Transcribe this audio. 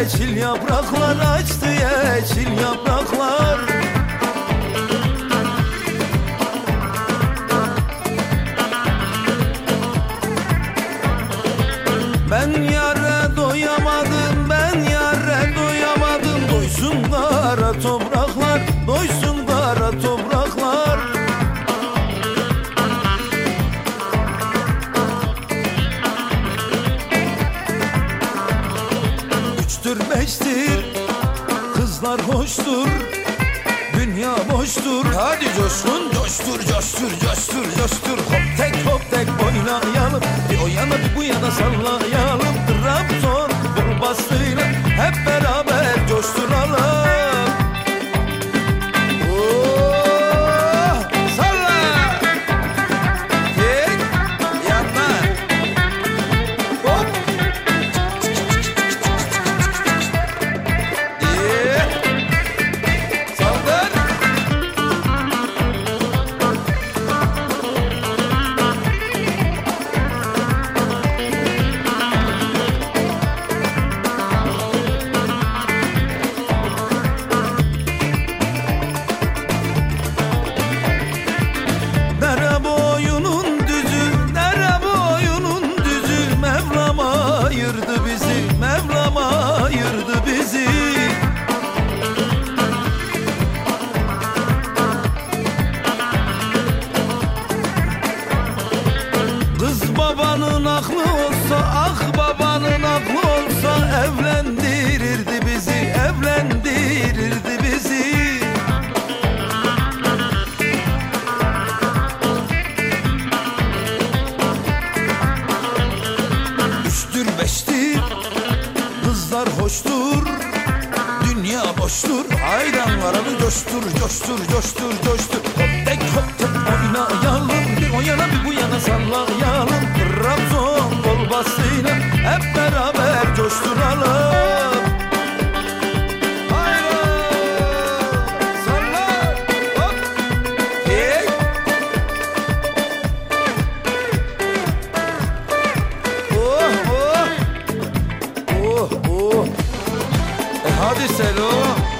yeşil yapraklar açtı yeşil yapraklar. Üçtür beştir Kızlar hoştur Dünya boştur. Hadi coşkun coştur coştur coştur coştur. Hop tek hop tek oynayalım Bir o yana bir bu yana sallayalım Üçtür beştir Kızlar hoştur Dünya boştur. Hayran varalı coştur coştur coştur coştur. Hop tek hop tek oynayalım Bir o yana bir bu yana sallayalım Trabzon kol basıyla Hep beraber oh. E hadi sen Selo.